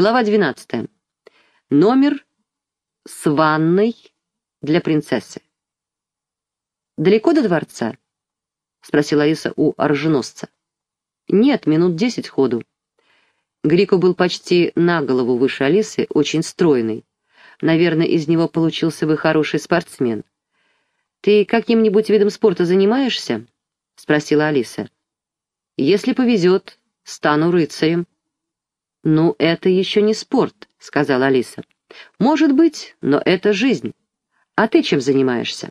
Глава 12. Номер с ванной для принцессы. «Далеко до дворца?» — спросила Алиса у оруженосца. «Нет, минут десять ходу». Грико был почти на голову выше Алисы, очень стройный. Наверное, из него получился бы хороший спортсмен. «Ты каким-нибудь видом спорта занимаешься?» — спросила Алиса. «Если повезет, стану рыцарем». «Ну, это еще не спорт», — сказала Алиса. «Может быть, но это жизнь. А ты чем занимаешься?»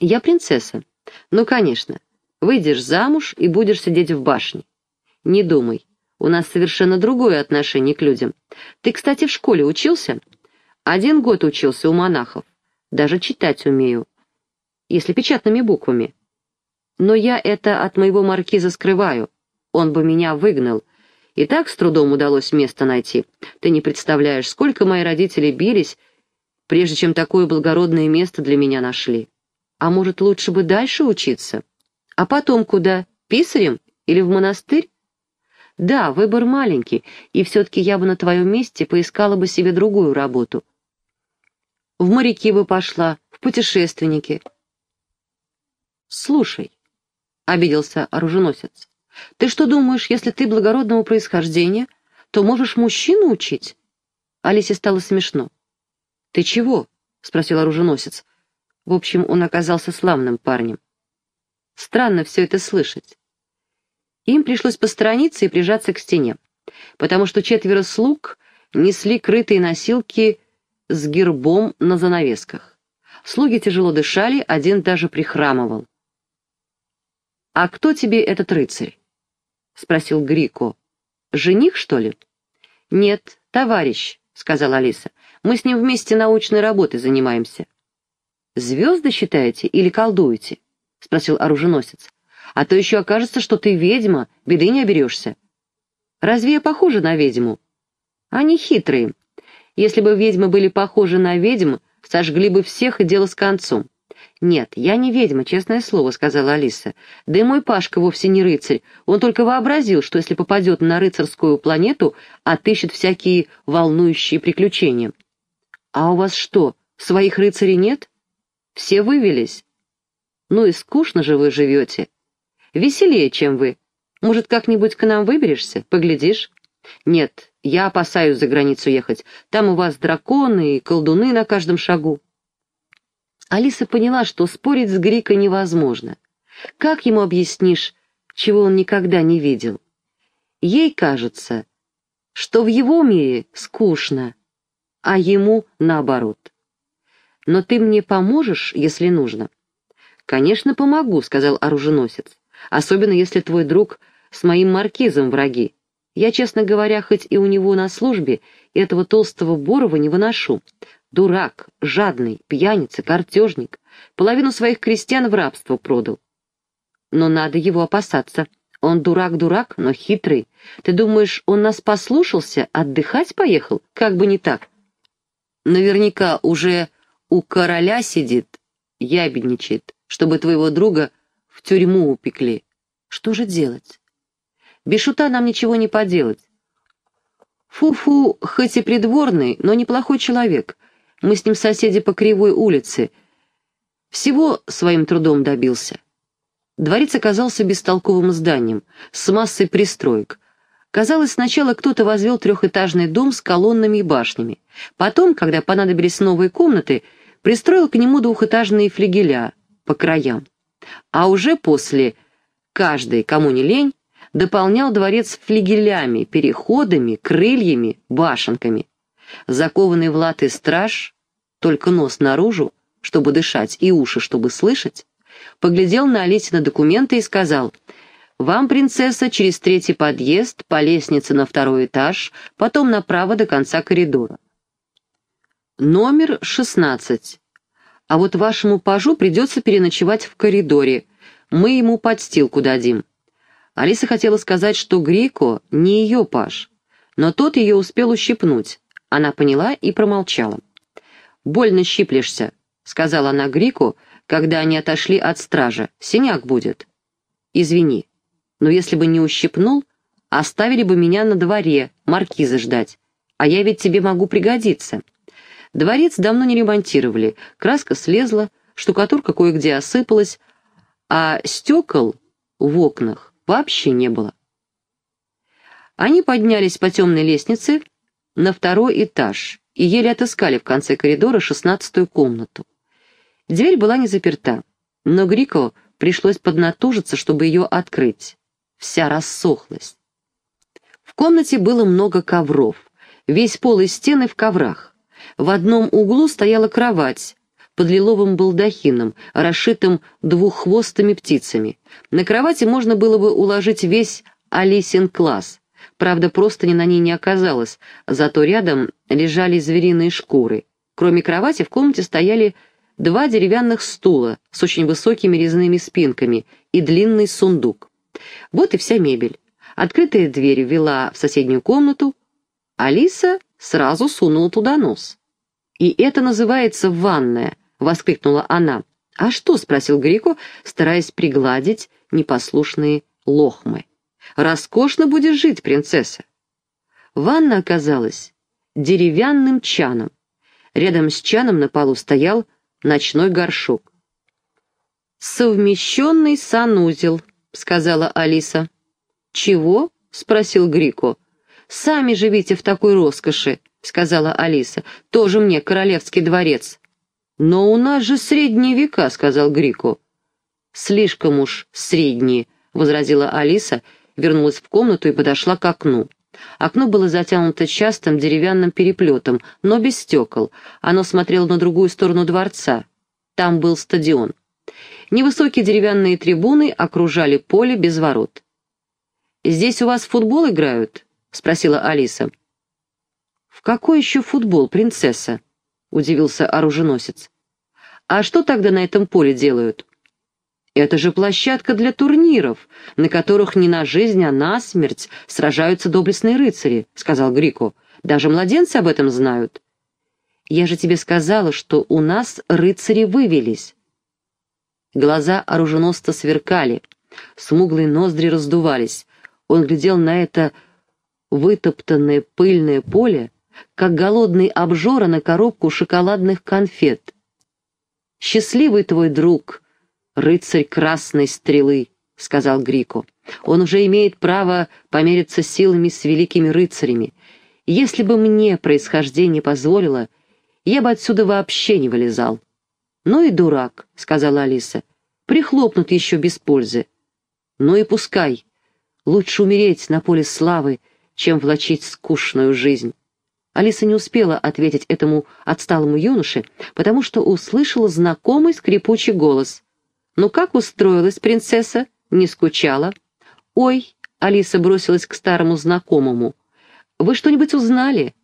«Я принцесса. Ну, конечно. Выйдешь замуж и будешь сидеть в башне. Не думай, у нас совершенно другое отношение к людям. Ты, кстати, в школе учился?» «Один год учился у монахов. Даже читать умею. Если печатными буквами. Но я это от моего маркиза скрываю. Он бы меня выгнал» И так с трудом удалось место найти. Ты не представляешь, сколько мои родители бились, прежде чем такое благородное место для меня нашли. А может, лучше бы дальше учиться? А потом куда? Писарем или в монастырь? Да, выбор маленький, и все-таки я бы на твоем месте поискала бы себе другую работу. В моряки бы пошла, в путешественники. Слушай, — обиделся оруженосец, ты что думаешь, если ты благородного происхождения, то можешь мужчину учить?» Алисе стало смешно. «Ты чего?» — спросил оруженосец. В общем, он оказался славным парнем. Странно все это слышать. Им пришлось посторониться и прижаться к стене, потому что четверо слуг несли крытые носилки с гербом на занавесках. Слуги тяжело дышали, один даже прихрамывал. «А кто тебе этот рыцарь?» — спросил Грико. «Жених, что ли?» «Нет, товарищ», — сказала Алиса. «Мы с ним вместе научной работой занимаемся». «Звезды считаете или колдуете?» — спросил оруженосец. «А то еще окажется, что ты ведьма, беды не оберешься». «Разве я похожа на ведьму?» «Они хитрые. Если бы ведьмы были похожи на ведьм, сожгли бы всех и дело с концом. «Нет, я не ведьма, честное слово», — сказала Алиса. «Да и мой Пашка вовсе не рыцарь. Он только вообразил, что если попадет на рыцарскую планету, отыщет всякие волнующие приключения». «А у вас что, своих рыцарей нет? Все вывелись?» «Ну и скучно же вы живете. Веселее, чем вы. Может, как-нибудь к нам выберешься? Поглядишь?» «Нет, я опасаюсь за границу ехать. Там у вас драконы и колдуны на каждом шагу». Алиса поняла, что спорить с Грика невозможно. Как ему объяснишь, чего он никогда не видел? Ей кажется, что в его мире скучно, а ему наоборот. «Но ты мне поможешь, если нужно?» «Конечно, помогу», — сказал оруженосец. «Особенно, если твой друг с моим маркизом враги. Я, честно говоря, хоть и у него на службе, этого толстого Борова не выношу. Дурак, жадный, пьяница, картежник. Половину своих крестьян в рабство продал. Но надо его опасаться. Он дурак-дурак, но хитрый. Ты думаешь, он нас послушался, отдыхать поехал? Как бы не так. Наверняка уже у короля сидит, ябедничает, чтобы твоего друга в тюрьму упекли. Что же делать? Без шута нам ничего не поделать. Фу-фу, хоть и придворный, но неплохой человек. Мы с ним соседи по Кривой улице. Всего своим трудом добился. Дворец оказался бестолковым зданием, с массой пристроек. Казалось, сначала кто-то возвел трехэтажный дом с колоннами и башнями. Потом, когда понадобились новые комнаты, пристроил к нему двухэтажные флигеля по краям. А уже после каждый, кому не лень, дополнял дворец флигелями, переходами, крыльями, башенками. Закованный в латы страж только нос наружу, чтобы дышать, и уши, чтобы слышать, поглядел на Алисе на документы и сказал, «Вам, принцесса, через третий подъезд, по лестнице на второй этаж, потом направо до конца коридора». «Номер шестнадцать. А вот вашему пажу придется переночевать в коридоре. Мы ему подстилку дадим». Алиса хотела сказать, что Грико не ее паж, но тот ее успел ущипнуть. Она поняла и промолчала. «Больно щиплешься», — сказала она Грику, когда они отошли от стража. «Синяк будет». «Извини, но если бы не ущипнул, оставили бы меня на дворе, маркиза ждать. а я ведь тебе могу пригодиться. Дворец давно не ремонтировали, краска слезла, штукатурка кое-где осыпалась, а стекол в окнах вообще не было. Они поднялись по темной лестнице на второй этаж и еле отыскали в конце коридора шестнадцатую комнату. Дверь была не заперта, но Грико пришлось поднатужиться, чтобы ее открыть. Вся рассохлась. В комнате было много ковров, весь пол и стены в коврах. В одном углу стояла кровать под лиловым балдахином, расшитым двуххвостыми птицами. На кровати можно было бы уложить весь Алисин класс. Правда, просто ни на ней не оказалось, зато рядом лежали звериные шкуры. Кроме кровати в комнате стояли два деревянных стула с очень высокими резными спинками и длинный сундук. Вот и вся мебель. Открытая дверь вела в соседнюю комнату. Алиса сразу сунула туда нос. «И это называется ванная», — воскликнула она. «А что?» — спросил Грико, стараясь пригладить непослушные лохмы. «Роскошно будет жить, принцесса». Ванна оказалась деревянным чаном. Рядом с чаном на полу стоял ночной горшок. «Совмещенный санузел», — сказала Алиса. «Чего?» — спросил Грико. «Сами живите в такой роскоши», — сказала Алиса. «Тоже мне королевский дворец». «Но у нас же средние века», — сказал Грико. «Слишком уж средние», — возразила Алиса, вернулась в комнату и подошла к окну. Окно было затянуто частым деревянным переплетом, но без стекол. Оно смотрело на другую сторону дворца. Там был стадион. Невысокие деревянные трибуны окружали поле без ворот. «Здесь у вас футбол играют?» — спросила Алиса. «В какой еще футбол, принцесса?» — удивился оруженосец. «А что тогда на этом поле делают?» «Это же площадка для турниров, на которых не на жизнь, а на смерть сражаются доблестные рыцари», — сказал Грико. «Даже младенцы об этом знают». «Я же тебе сказала, что у нас рыцари вывелись». Глаза оруженосца сверкали, смуглые ноздри раздувались. Он глядел на это вытоптанное пыльное поле, как голодный обжора на коробку шоколадных конфет. «Счастливый твой друг, рыцарь красной стрелы», — сказал Грико. «Он уже имеет право помериться силами с великими рыцарями. Если бы мне происхождение позволило, я бы отсюда вообще не вылезал». «Ну и дурак», — сказала Алиса. «Прихлопнут еще без пользы». «Ну и пускай», Лучше умереть на поле славы, чем влачить скучную жизнь. Алиса не успела ответить этому отсталому юноше, потому что услышала знакомый скрипучий голос. «Ну как устроилась принцесса? Не скучала?» «Ой!» — Алиса бросилась к старому знакомому. «Вы что-нибудь узнали?»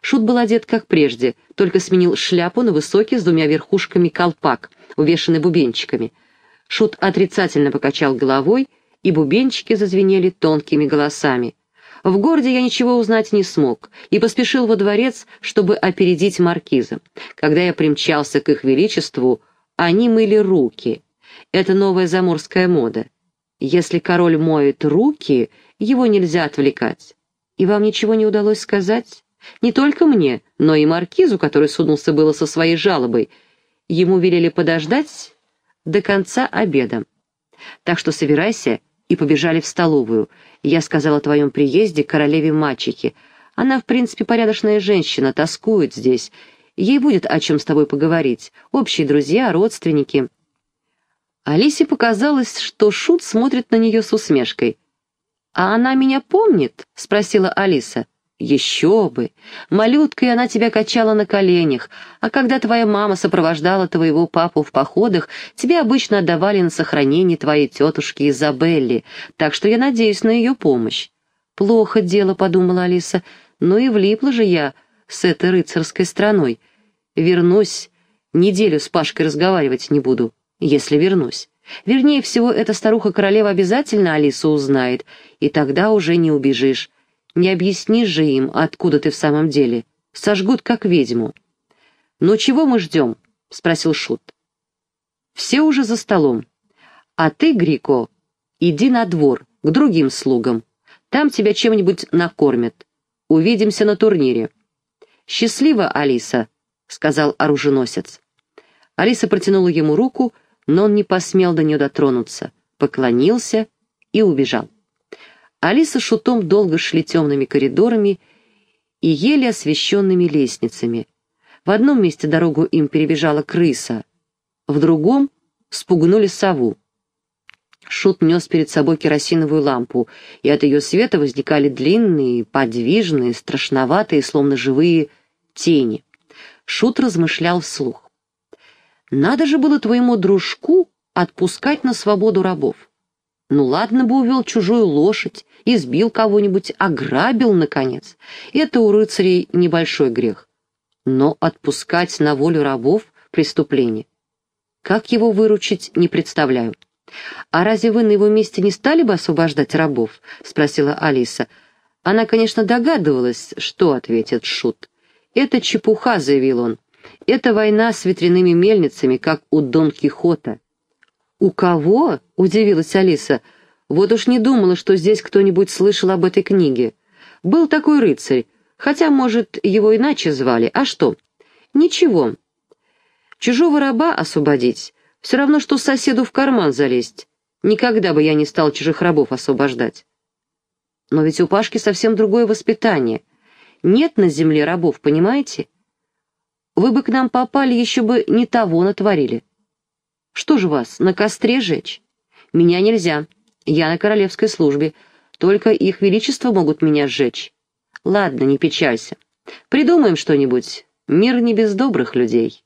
Шут был одет как прежде, только сменил шляпу на высокий с двумя верхушками колпак, увешанный бубенчиками. Шут отрицательно покачал головой и бубенчики зазвенели тонкими голосами. В городе я ничего узнать не смог и поспешил во дворец, чтобы опередить маркиза. Когда я примчался к их величеству, они мыли руки. Это новая заморская мода. Если король моет руки, его нельзя отвлекать. И вам ничего не удалось сказать? Не только мне, но и маркизу, который сунулся было со своей жалобой. Ему велели подождать до конца обеда. Так что собирайся и побежали в столовую. Я сказал о твоем приезде королеве мачехе. Она, в принципе, порядочная женщина, тоскует здесь. Ей будет о чем с тобой поговорить. Общие друзья, родственники». Алисе показалось, что Шут смотрит на нее с усмешкой. «А она меня помнит?» — спросила Алиса. «Еще бы! Малюткой она тебя качала на коленях, а когда твоя мама сопровождала твоего папу в походах, тебе обычно отдавали на сохранение твоей тетушки Изабелли, так что я надеюсь на ее помощь». «Плохо дело», — подумала Алиса, — «ну и влипла же я с этой рыцарской страной. Вернусь, неделю с Пашкой разговаривать не буду, если вернусь». Вернее всего, эта старуха-королева обязательно Алису узнает, и тогда уже не убежишь. Не объяснишь же им, откуда ты в самом деле. Сожгут, как ведьму. «Ну чего мы ждем?» — спросил Шут. «Все уже за столом. А ты, Грико, иди на двор, к другим слугам. Там тебя чем-нибудь накормят. Увидимся на турнире». «Счастливо, Алиса», — сказал оруженосец. Алиса протянула ему руку, но он не посмел до нее дотронуться, поклонился и убежал. Алиса Шутом долго шли темными коридорами и еле освещенными лестницами. В одном месте дорогу им перебежала крыса, в другом спугнули сову. Шут нес перед собой керосиновую лампу, и от ее света возникали длинные, подвижные, страшноватые, словно живые тени. Шут размышлял вслух. «Надо же было твоему дружку отпускать на свободу рабов. Ну ладно бы увел чужую лошадь, избил кого-нибудь, ограбил, наконец. Это у рыцарей небольшой грех. Но отпускать на волю рабов — преступление. Как его выручить, не представляю. «А разве вы на его месте не стали бы освобождать рабов?» — спросила Алиса. Она, конечно, догадывалась, что ответит Шут. «Это чепуха», — заявил он. «Это война с ветряными мельницами, как у Дон Кихота». «У кого?» — удивилась Алиса. «Вот уж не думала, что здесь кто-нибудь слышал об этой книге. Был такой рыцарь, хотя, может, его иначе звали. А что?» «Ничего. Чужого раба освободить — все равно, что соседу в карман залезть. Никогда бы я не стал чужих рабов освобождать». «Но ведь у Пашки совсем другое воспитание. Нет на земле рабов, понимаете? Вы бы к нам попали, еще бы не того натворили. Что же вас, на костре жечь? Меня нельзя. Я на королевской службе. Только их величество могут меня сжечь. Ладно, не печалься. Придумаем что-нибудь. Мир не без добрых людей.